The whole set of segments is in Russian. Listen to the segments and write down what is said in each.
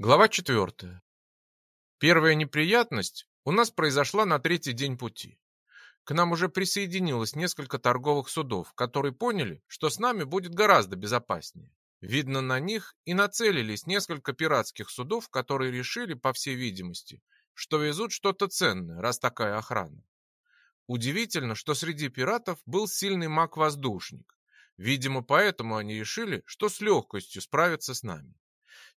Глава 4. Первая неприятность у нас произошла на третий день пути. К нам уже присоединилось несколько торговых судов, которые поняли, что с нами будет гораздо безопаснее. Видно, на них и нацелились несколько пиратских судов, которые решили, по всей видимости, что везут что-то ценное, раз такая охрана. Удивительно, что среди пиратов был сильный маг-воздушник. Видимо, поэтому они решили, что с легкостью справятся с нами.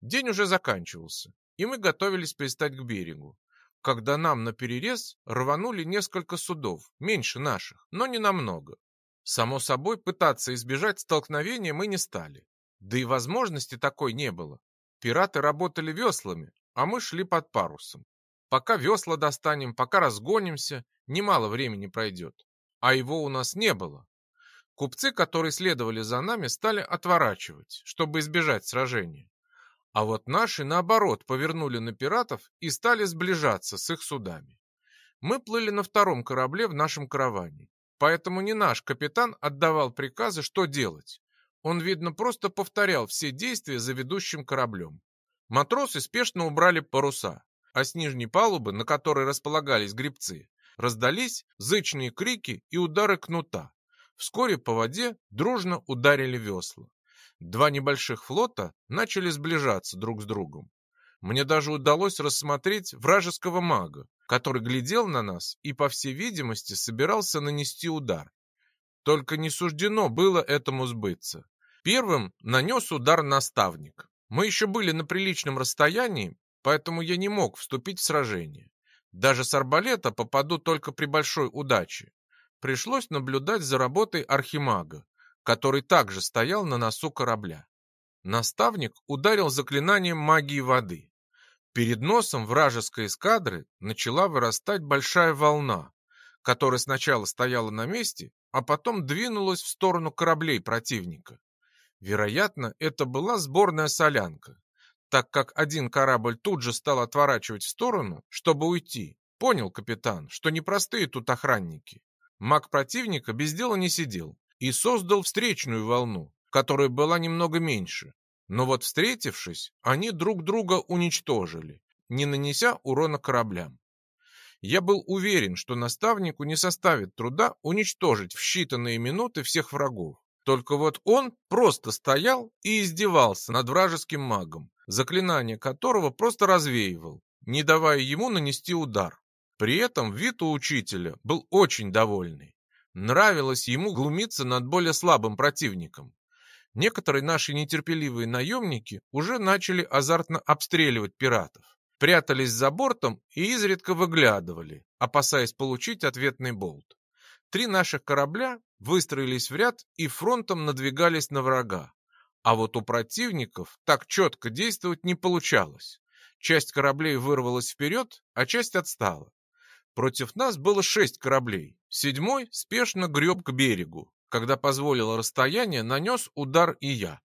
День уже заканчивался, и мы готовились пристать к берегу, когда нам на перерез рванули несколько судов, меньше наших, но не намного. Само собой, пытаться избежать столкновения мы не стали. Да и возможности такой не было. Пираты работали веслами, а мы шли под парусом. Пока весла достанем, пока разгонимся, немало времени пройдет. А его у нас не было. Купцы, которые следовали за нами, стали отворачивать, чтобы избежать сражения. А вот наши, наоборот, повернули на пиратов и стали сближаться с их судами. Мы плыли на втором корабле в нашем караване, поэтому не наш капитан отдавал приказы, что делать. Он, видно, просто повторял все действия за ведущим кораблем. Матросы спешно убрали паруса, а с нижней палубы, на которой располагались гребцы, раздались зычные крики и удары кнута. Вскоре по воде дружно ударили весла. Два небольших флота начали сближаться друг с другом. Мне даже удалось рассмотреть вражеского мага, который глядел на нас и, по всей видимости, собирался нанести удар. Только не суждено было этому сбыться. Первым нанес удар наставник. Мы еще были на приличном расстоянии, поэтому я не мог вступить в сражение. Даже с арбалета попаду только при большой удаче. Пришлось наблюдать за работой архимага, который также стоял на носу корабля. Наставник ударил заклинанием магии воды. Перед носом вражеской эскадры начала вырастать большая волна, которая сначала стояла на месте, а потом двинулась в сторону кораблей противника. Вероятно, это была сборная солянка, так как один корабль тут же стал отворачивать в сторону, чтобы уйти. Понял капитан, что непростые тут охранники. Маг противника без дела не сидел и создал встречную волну, которая была немного меньше. Но вот встретившись, они друг друга уничтожили, не нанеся урона кораблям. Я был уверен, что наставнику не составит труда уничтожить в считанные минуты всех врагов. Только вот он просто стоял и издевался над вражеским магом, заклинание которого просто развеивал, не давая ему нанести удар. При этом вид у учителя был очень довольный. Нравилось ему глумиться над более слабым противником. Некоторые наши нетерпеливые наемники уже начали азартно обстреливать пиратов. Прятались за бортом и изредка выглядывали, опасаясь получить ответный болт. Три наших корабля выстроились в ряд и фронтом надвигались на врага. А вот у противников так четко действовать не получалось. Часть кораблей вырвалась вперед, а часть отстала. Против нас было шесть кораблей. Седьмой спешно греб к берегу. Когда позволило расстояние, нанес удар и я.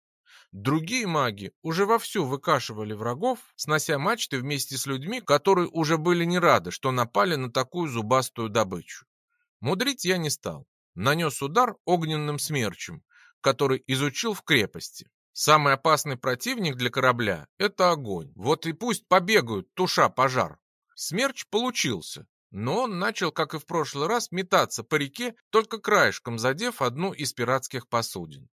Другие маги уже вовсю выкашивали врагов, снося мачты вместе с людьми, которые уже были не рады, что напали на такую зубастую добычу. Мудрить я не стал. Нанес удар огненным смерчем, который изучил в крепости. Самый опасный противник для корабля – это огонь. Вот и пусть побегают, туша пожар. Смерч получился, но он начал, как и в прошлый раз, метаться по реке, только краешком задев одну из пиратских посудин.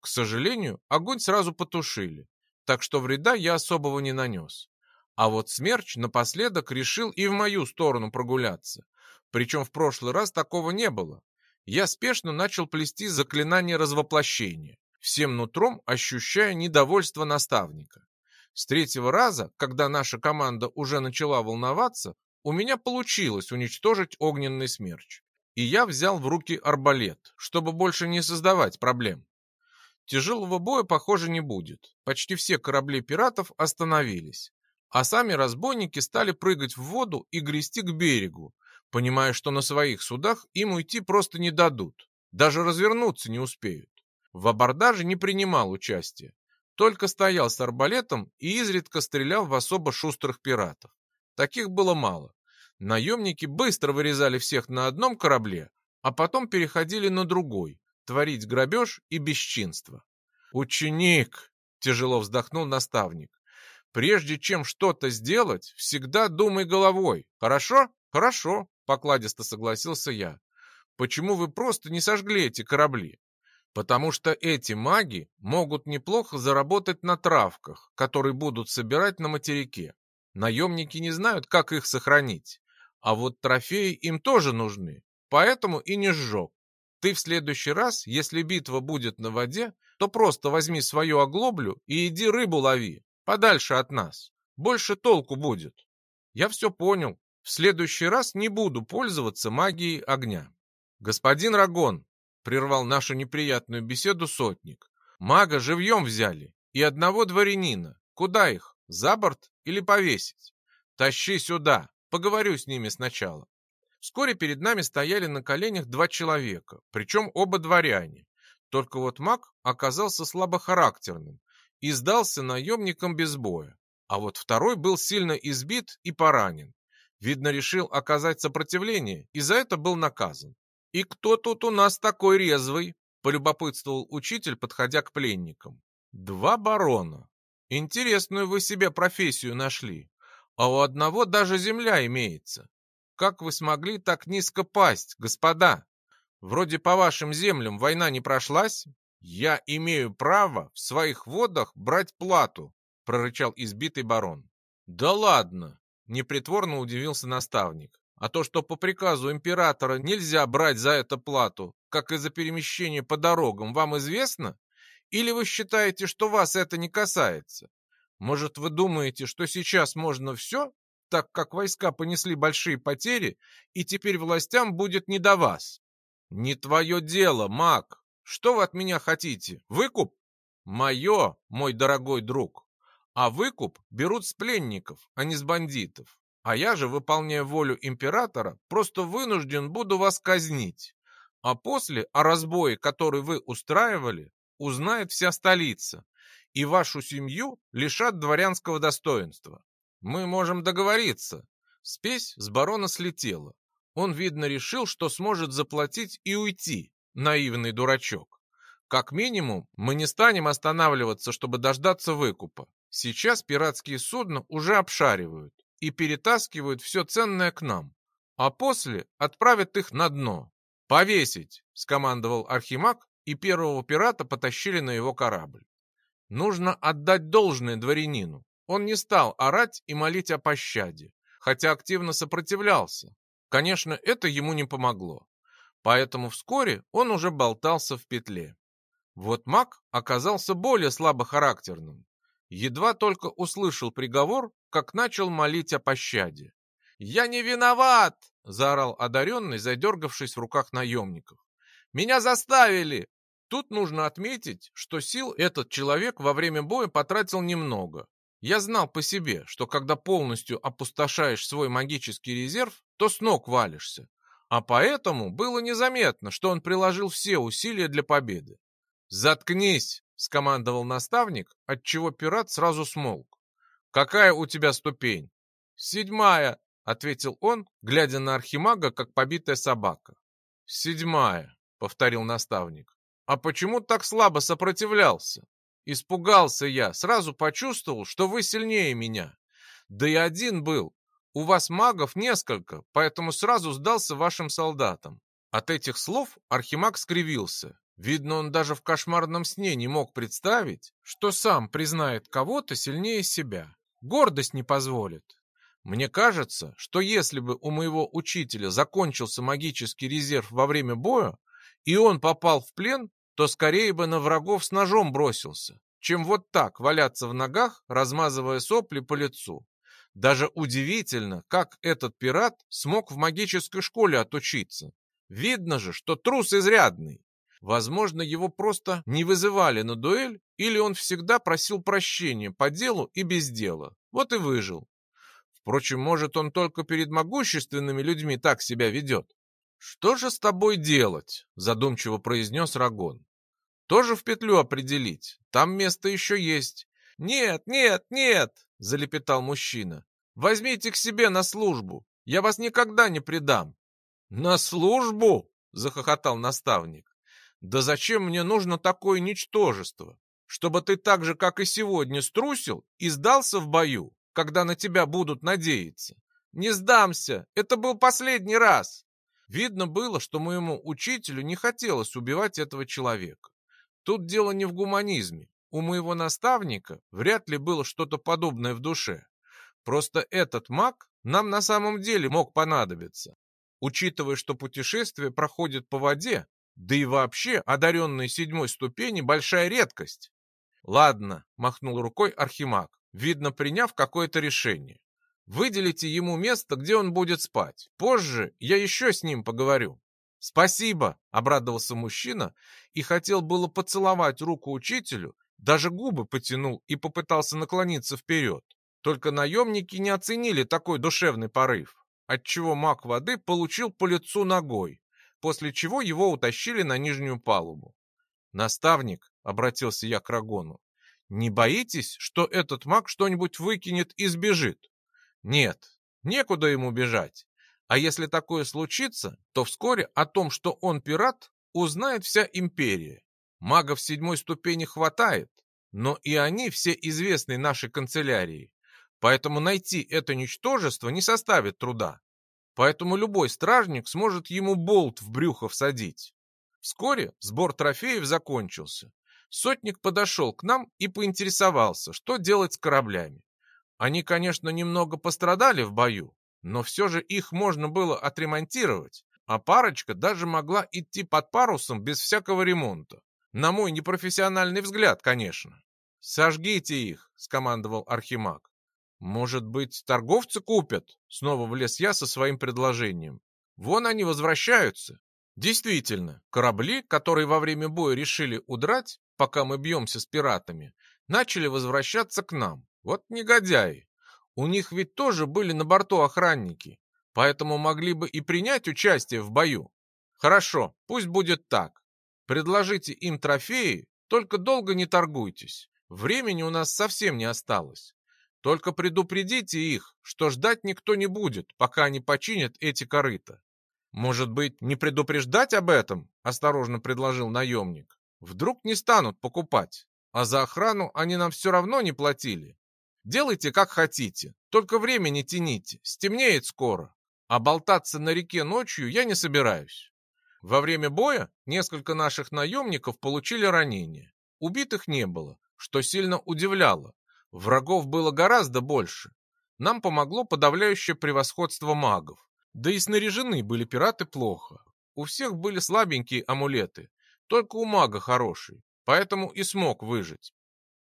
К сожалению, огонь сразу потушили, так что вреда я особого не нанес. А вот смерч напоследок решил и в мою сторону прогуляться. Причем в прошлый раз такого не было. Я спешно начал плести заклинание развоплощения, всем нутром ощущая недовольство наставника. С третьего раза, когда наша команда уже начала волноваться, у меня получилось уничтожить огненный смерч, и я взял в руки арбалет, чтобы больше не создавать проблем. Тяжелого боя, похоже, не будет. Почти все корабли пиратов остановились, а сами разбойники стали прыгать в воду и грести к берегу, понимая, что на своих судах им уйти просто не дадут, даже развернуться не успеют. В абордаже не принимал участия, только стоял с арбалетом и изредка стрелял в особо шустрых пиратов. Таких было мало. Наемники быстро вырезали всех на одном корабле, а потом переходили на другой, творить грабеж и бесчинство. «Ученик!» — тяжело вздохнул наставник. Прежде чем что-то сделать, всегда думай головой. Хорошо? Хорошо, покладисто согласился я. Почему вы просто не сожгли эти корабли? Потому что эти маги могут неплохо заработать на травках, которые будут собирать на материке. Наемники не знают, как их сохранить. А вот трофеи им тоже нужны, поэтому и не сжег. Ты в следующий раз, если битва будет на воде, то просто возьми свою оглоблю и иди рыбу лови, подальше от нас. Больше толку будет. Я все понял. В следующий раз не буду пользоваться магией огня. Господин Рагон, прервал нашу неприятную беседу сотник, мага живьем взяли и одного дворянина. Куда их? За борт или повесить? Тащи сюда, поговорю с ними сначала. Вскоре перед нами стояли на коленях два человека, причем оба дворяне. Только вот маг оказался слабохарактерным и сдался наемникам без боя. А вот второй был сильно избит и поранен. Видно, решил оказать сопротивление и за это был наказан. «И кто тут у нас такой резвый?» – полюбопытствовал учитель, подходя к пленникам. «Два барона. Интересную вы себе профессию нашли. А у одного даже земля имеется. Как вы смогли так низко пасть, господа? Вроде по вашим землям война не прошлась. Я имею право в своих водах брать плату, прорычал избитый барон. Да ладно, непритворно удивился наставник. А то, что по приказу императора нельзя брать за это плату, как и за перемещение по дорогам, вам известно? Или вы считаете, что вас это не касается? Может, вы думаете, что сейчас можно все, так как войска понесли большие потери, и теперь властям будет не до вас? Не твое дело, маг. Что вы от меня хотите? Выкуп? Мое, мой дорогой друг. А выкуп берут с пленников, а не с бандитов. А я же, выполняя волю императора, просто вынужден буду вас казнить. А после о разбое, который вы устраивали, узнает вся столица, и вашу семью лишат дворянского достоинства. Мы можем договориться. Спесь с барона слетела. Он, видно, решил, что сможет заплатить и уйти, наивный дурачок. Как минимум, мы не станем останавливаться, чтобы дождаться выкупа. Сейчас пиратские судна уже обшаривают и перетаскивают все ценное к нам, а после отправят их на дно. «Повесить!» — скомандовал Архимаг, и первого пирата потащили на его корабль. Нужно отдать должное дворянину. Он не стал орать и молить о пощаде, хотя активно сопротивлялся. Конечно, это ему не помогло. Поэтому вскоре он уже болтался в петле. Вот маг оказался более слабохарактерным. Едва только услышал приговор, как начал молить о пощаде. «Я не виноват!» — заорал одаренный, задергавшись в руках наемников. «Меня заставили! Тут нужно отметить, что сил этот человек во время боя потратил немного. Я знал по себе, что когда полностью опустошаешь свой магический резерв, то с ног валишься. А поэтому было незаметно, что он приложил все усилия для победы. «Заткнись!» — скомандовал наставник, отчего пират сразу смолк. «Какая у тебя ступень?» «Седьмая!» — ответил он, глядя на архимага, как побитая собака. «Седьмая!» — повторил наставник. А почему так слабо сопротивлялся? Испугался я, сразу почувствовал, что вы сильнее меня. Да и один был. У вас магов несколько, поэтому сразу сдался вашим солдатам. От этих слов Архимаг скривился. Видно, он даже в кошмарном сне не мог представить, что сам признает кого-то сильнее себя. Гордость не позволит. Мне кажется, что если бы у моего учителя закончился магический резерв во время боя, и он попал в плен, то скорее бы на врагов с ножом бросился, чем вот так валяться в ногах, размазывая сопли по лицу. Даже удивительно, как этот пират смог в магической школе отучиться. Видно же, что трус изрядный. Возможно, его просто не вызывали на дуэль, или он всегда просил прощения по делу и без дела. Вот и выжил. Впрочем, может, он только перед могущественными людьми так себя ведет. «Что же с тобой делать?» – задумчиво произнес Рагон. Тоже в петлю определить? Там место еще есть. Нет, нет, нет, залепетал мужчина. Возьмите к себе на службу. Я вас никогда не предам. На службу? Захохотал наставник. Да зачем мне нужно такое ничтожество? Чтобы ты так же, как и сегодня, струсил и сдался в бою, когда на тебя будут надеяться. Не сдамся, это был последний раз. Видно было, что моему учителю не хотелось убивать этого человека. Тут дело не в гуманизме. У моего наставника вряд ли было что-то подобное в душе. Просто этот маг нам на самом деле мог понадобиться. Учитывая, что путешествие проходит по воде, да и вообще одаренные седьмой ступени большая редкость. Ладно, махнул рукой Архимаг, видно, приняв какое-то решение. Выделите ему место, где он будет спать. Позже я еще с ним поговорю. Спасибо, обрадовался мужчина и хотел было поцеловать руку учителю, даже губы потянул и попытался наклониться вперед. Только наемники не оценили такой душевный порыв, отчего маг воды получил по лицу ногой, после чего его утащили на нижнюю палубу. «Наставник», — обратился я к Рагону, — «не боитесь, что этот маг что-нибудь выкинет и сбежит?» «Нет, некуда ему бежать. А если такое случится, то вскоре о том, что он пират, узнает вся империя. Магов седьмой ступени хватает, но и они все известны нашей канцелярии. Поэтому найти это ничтожество не составит труда. Поэтому любой стражник сможет ему болт в брюхо всадить. Вскоре сбор трофеев закончился. Сотник подошел к нам и поинтересовался, что делать с кораблями. Они, конечно, немного пострадали в бою, но все же их можно было отремонтировать, а парочка даже могла идти под парусом без всякого ремонта. На мой непрофессиональный взгляд, конечно. «Сожгите их», — скомандовал Архимаг. «Может быть, торговцы купят?» Снова влез я со своим предложением. «Вон они возвращаются». Действительно, корабли, которые во время боя решили удрать, пока мы бьемся с пиратами, начали возвращаться к нам. Вот негодяи. У них ведь тоже были на борту охранники, поэтому могли бы и принять участие в бою. Хорошо, пусть будет так. Предложите им трофеи, только долго не торгуйтесь. Времени у нас совсем не осталось. Только предупредите их, что ждать никто не будет, пока они починят эти корыта. Может быть, не предупреждать об этом? Осторожно предложил наемник. Вдруг не станут покупать, а за охрану они нам все равно не платили. Делайте как хотите, только время не тяните, стемнеет скоро. А болтаться на реке ночью я не собираюсь. Во время боя несколько наших наемников получили ранения. Убитых не было, что сильно удивляло. Врагов было гораздо больше. Нам помогло подавляющее превосходство магов. Да и снаряжены были пираты плохо. У всех были слабенькие амулеты, только у мага хороший, поэтому и смог выжить.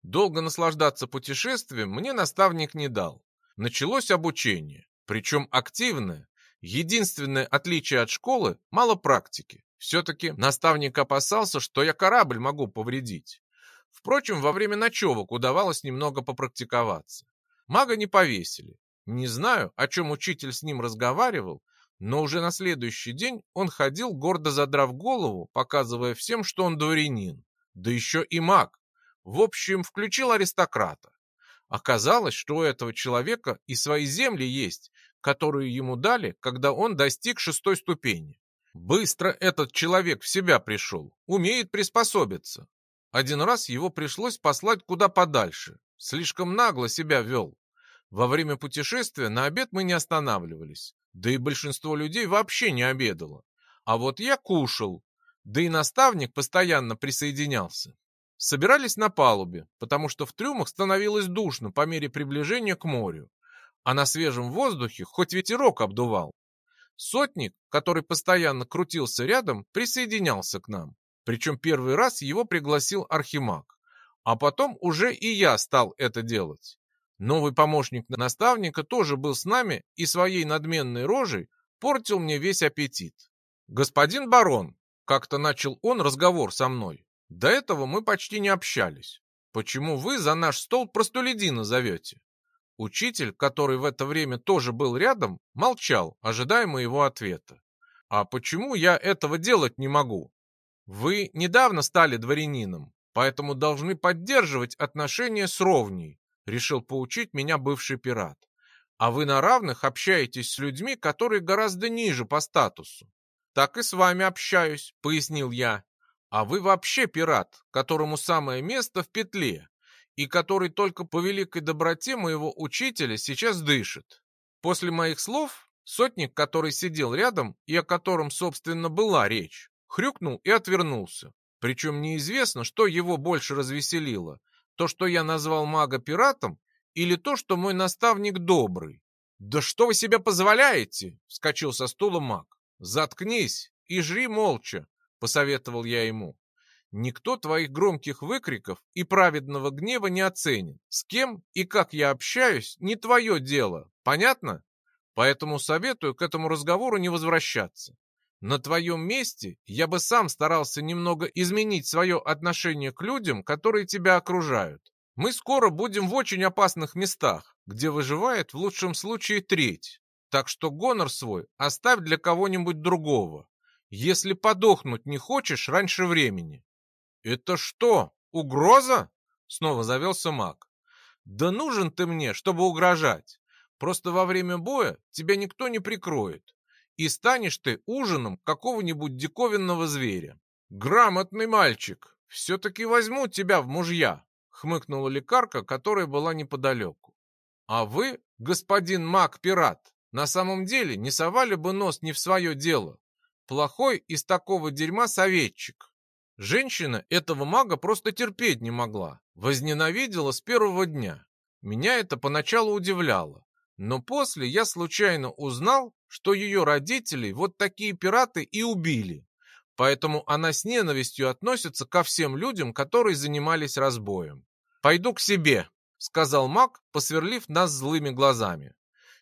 Долго наслаждаться путешествием мне наставник не дал. Началось обучение, причем активное. Единственное отличие от школы – мало практики. Все-таки наставник опасался, что я корабль могу повредить. Впрочем, во время ночевок удавалось немного попрактиковаться. Мага не повесили. Не знаю, о чем учитель с ним разговаривал, но уже на следующий день он ходил, гордо задрав голову, показывая всем, что он дворянин. Да еще и маг. В общем, включил аристократа. Оказалось, что у этого человека и свои земли есть, которые ему дали, когда он достиг шестой ступени. Быстро этот человек в себя пришел, умеет приспособиться. Один раз его пришлось послать куда подальше. Слишком нагло себя вел. Во время путешествия на обед мы не останавливались. Да и большинство людей вообще не обедало. А вот я кушал. Да и наставник постоянно присоединялся. Собирались на палубе, потому что в трюмах становилось душно по мере приближения к морю. А на свежем воздухе хоть ветерок обдувал. Сотник, который постоянно крутился рядом, присоединялся к нам. Причем первый раз его пригласил Архимаг. А потом уже и я стал это делать. Новый помощник наставника тоже был с нами и своей надменной рожей портил мне весь аппетит. «Господин барон», — как-то начал он разговор со мной, — «до этого мы почти не общались. Почему вы за наш стол простолюдина зовете?» Учитель, который в это время тоже был рядом, молчал, ожидая моего ответа. «А почему я этого делать не могу?» Вы недавно стали дворянином, поэтому должны поддерживать отношения с ровней, решил поучить меня бывший пират. А вы на равных общаетесь с людьми, которые гораздо ниже по статусу. Так и с вами общаюсь, пояснил я. А вы вообще пират, которому самое место в петле, и который только по великой доброте моего учителя сейчас дышит. После моих слов сотник, который сидел рядом и о котором, собственно, была речь, хрюкнул и отвернулся. Причем неизвестно, что его больше развеселило. То, что я назвал мага пиратом, или то, что мой наставник добрый. «Да что вы себе позволяете?» — вскочил со стула маг. «Заткнись и жри молча», — посоветовал я ему. «Никто твоих громких выкриков и праведного гнева не оценит. С кем и как я общаюсь, не твое дело. Понятно? Поэтому советую к этому разговору не возвращаться. На твоем месте я бы сам старался немного изменить свое отношение к людям, которые тебя окружают. Мы скоро будем в очень опасных местах, где выживает в лучшем случае треть. Так что гонор свой оставь для кого-нибудь другого, если подохнуть не хочешь раньше времени. Это что, угроза? Снова завелся маг. Да нужен ты мне, чтобы угрожать. Просто во время боя тебя никто не прикроет и станешь ты ужином какого-нибудь диковинного зверя. Грамотный мальчик, все-таки возьму тебя в мужья, хмыкнула лекарка, которая была неподалеку. А вы, господин маг-пират, на самом деле не совали бы нос не в свое дело. Плохой из такого дерьма советчик. Женщина этого мага просто терпеть не могла, возненавидела с первого дня. Меня это поначалу удивляло, но после я случайно узнал, что ее родителей вот такие пираты и убили. Поэтому она с ненавистью относится ко всем людям, которые занимались разбоем. «Пойду к себе», — сказал маг, посверлив нас злыми глазами.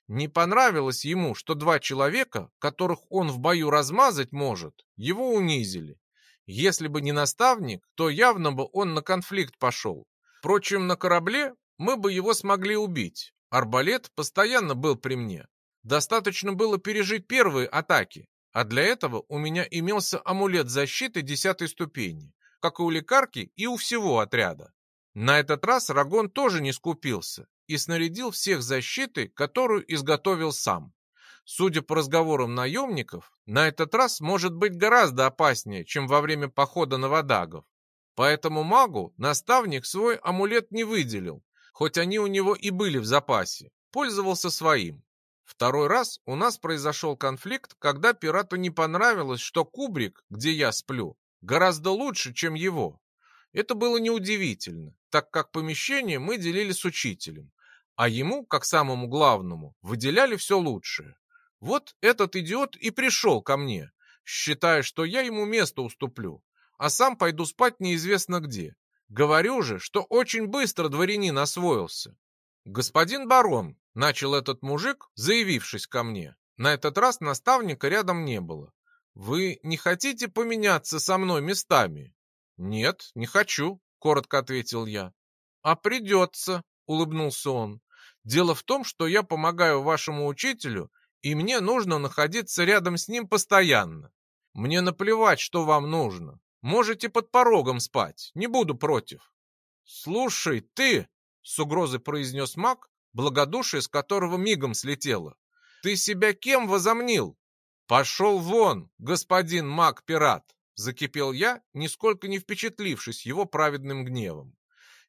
Не понравилось ему, что два человека, которых он в бою размазать может, его унизили. Если бы не наставник, то явно бы он на конфликт пошел. Впрочем, на корабле мы бы его смогли убить. Арбалет постоянно был при мне. Достаточно было пережить первые атаки, а для этого у меня имелся амулет защиты десятой ступени, как и у лекарки и у всего отряда. На этот раз Рагон тоже не скупился и снарядил всех защиты, которую изготовил сам. Судя по разговорам наемников, на этот раз может быть гораздо опаснее, чем во время похода на водагов. Поэтому магу наставник свой амулет не выделил, хоть они у него и были в запасе, пользовался своим. Второй раз у нас произошел конфликт, когда пирату не понравилось, что кубрик, где я сплю, гораздо лучше, чем его. Это было неудивительно, так как помещение мы делили с учителем, а ему, как самому главному, выделяли все лучшее. Вот этот идиот и пришел ко мне, считая, что я ему место уступлю, а сам пойду спать неизвестно где. Говорю же, что очень быстро дворянин освоился. Господин барон, Начал этот мужик, заявившись ко мне. На этот раз наставника рядом не было. «Вы не хотите поменяться со мной местами?» «Нет, не хочу», — коротко ответил я. «А придется», — улыбнулся он. «Дело в том, что я помогаю вашему учителю, и мне нужно находиться рядом с ним постоянно. Мне наплевать, что вам нужно. Можете под порогом спать, не буду против». «Слушай, ты!» — с угрозой произнес маг, благодушие с которого мигом слетело. «Ты себя кем возомнил?» «Пошел вон, господин маг-пират!» Закипел я, нисколько не впечатлившись его праведным гневом.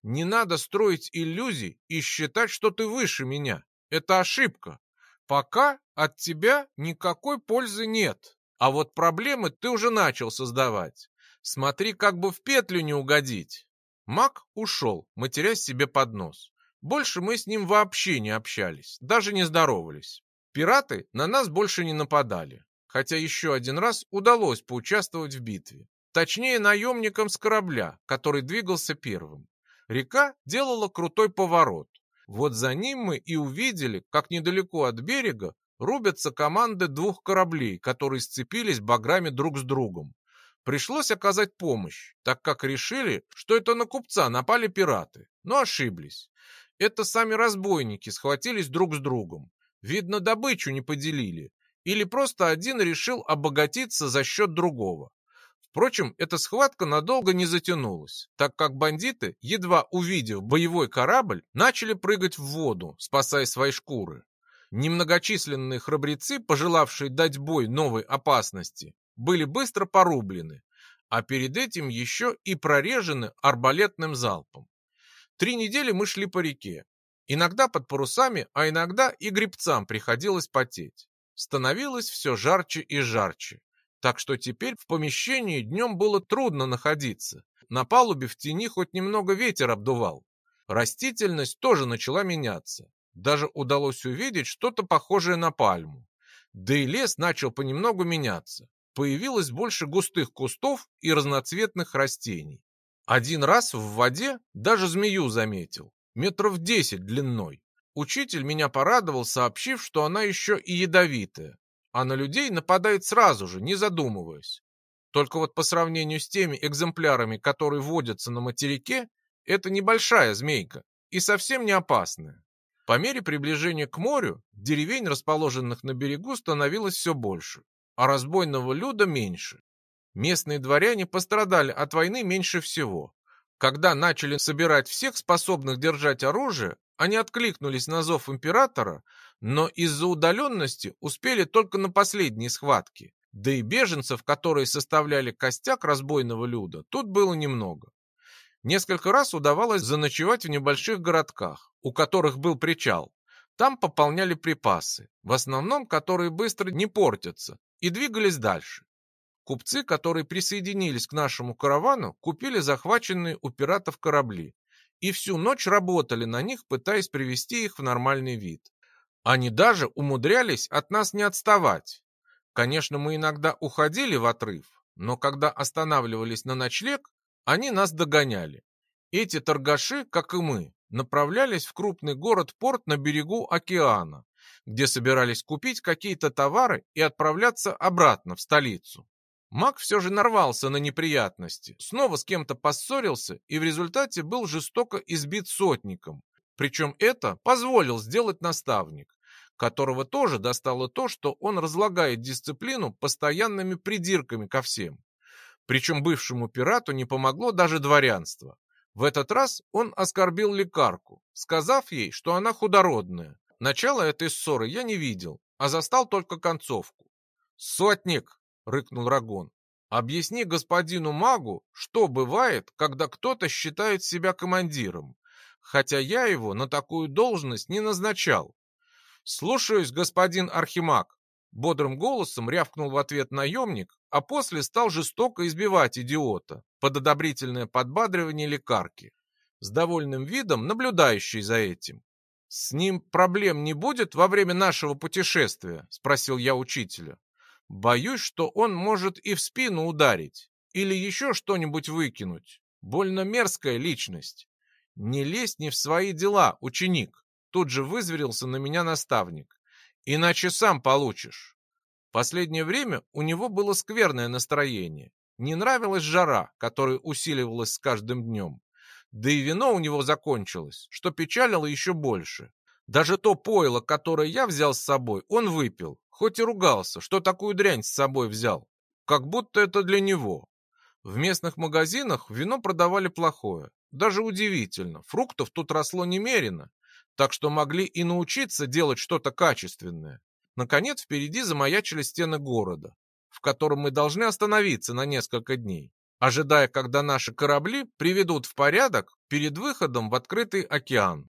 «Не надо строить иллюзий и считать, что ты выше меня. Это ошибка. Пока от тебя никакой пользы нет. А вот проблемы ты уже начал создавать. Смотри, как бы в петлю не угодить». Маг ушел, матерясь себе под нос. Больше мы с ним вообще не общались, даже не здоровались. Пираты на нас больше не нападали, хотя еще один раз удалось поучаствовать в битве. Точнее, наемникам с корабля, который двигался первым. Река делала крутой поворот. Вот за ним мы и увидели, как недалеко от берега рубятся команды двух кораблей, которые сцепились баграми друг с другом. Пришлось оказать помощь, так как решили, что это на купца напали пираты, но ошиблись. Это сами разбойники схватились друг с другом. Видно, добычу не поделили. Или просто один решил обогатиться за счет другого. Впрочем, эта схватка надолго не затянулась, так как бандиты, едва увидев боевой корабль, начали прыгать в воду, спасая свои шкуры. Немногочисленные храбрецы, пожелавшие дать бой новой опасности, были быстро порублены, а перед этим еще и прорежены арбалетным залпом. Три недели мы шли по реке. Иногда под парусами, а иногда и гребцам приходилось потеть. Становилось все жарче и жарче. Так что теперь в помещении днем было трудно находиться. На палубе в тени хоть немного ветер обдувал. Растительность тоже начала меняться. Даже удалось увидеть что-то похожее на пальму. Да и лес начал понемногу меняться. Появилось больше густых кустов и разноцветных растений. Один раз в воде даже змею заметил, метров десять длиной. Учитель меня порадовал, сообщив, что она еще и ядовитая, а на людей нападает сразу же, не задумываясь. Только вот по сравнению с теми экземплярами, которые водятся на материке, это небольшая змейка и совсем не опасная. По мере приближения к морю, деревень, расположенных на берегу, становилось все больше, а разбойного люда меньше. Местные дворяне пострадали от войны меньше всего. Когда начали собирать всех способных держать оружие, они откликнулись на зов императора, но из-за удаленности успели только на последние схватки. Да и беженцев, которые составляли костяк разбойного люда, тут было немного. Несколько раз удавалось заночевать в небольших городках, у которых был причал. Там пополняли припасы, в основном которые быстро не портятся, и двигались дальше. Купцы, которые присоединились к нашему каравану, купили захваченные у пиратов корабли и всю ночь работали на них, пытаясь привести их в нормальный вид. Они даже умудрялись от нас не отставать. Конечно, мы иногда уходили в отрыв, но когда останавливались на ночлег, они нас догоняли. Эти торгаши, как и мы, направлялись в крупный город-порт на берегу океана, где собирались купить какие-то товары и отправляться обратно в столицу. Маг все же нарвался на неприятности, снова с кем-то поссорился и в результате был жестоко избит сотником. Причем это позволил сделать наставник, которого тоже достало то, что он разлагает дисциплину постоянными придирками ко всем. Причем бывшему пирату не помогло даже дворянство. В этот раз он оскорбил лекарку, сказав ей, что она худородная. Начало этой ссоры я не видел, а застал только концовку. «Сотник!» — рыкнул Рагон. «Объясни господину магу, что бывает, когда кто-то считает себя командиром, хотя я его на такую должность не назначал». «Слушаюсь, господин Архимаг!» Бодрым голосом рявкнул в ответ наемник, а после стал жестоко избивать идиота под одобрительное подбадривание лекарки, с довольным видом наблюдающей за этим. «С ним проблем не будет во время нашего путешествия?» – спросил я учителя. «Боюсь, что он может и в спину ударить, или еще что-нибудь выкинуть. Больно мерзкая личность. Не лезь не в свои дела, ученик!» Тут же вызверился на меня наставник. «Иначе сам получишь». Последнее время у него было скверное настроение. Не нравилась жара, которая усиливалась с каждым днем. Да и вино у него закончилось, что печалило еще больше. Даже то пойло, которое я взял с собой, он выпил, хоть и ругался, что такую дрянь с собой взял. Как будто это для него. В местных магазинах вино продавали плохое. Даже удивительно, фруктов тут росло немерено, так что могли и научиться делать что-то качественное. Наконец впереди замаячили стены города, в котором мы должны остановиться на несколько дней, ожидая, когда наши корабли приведут в порядок перед выходом в открытый океан.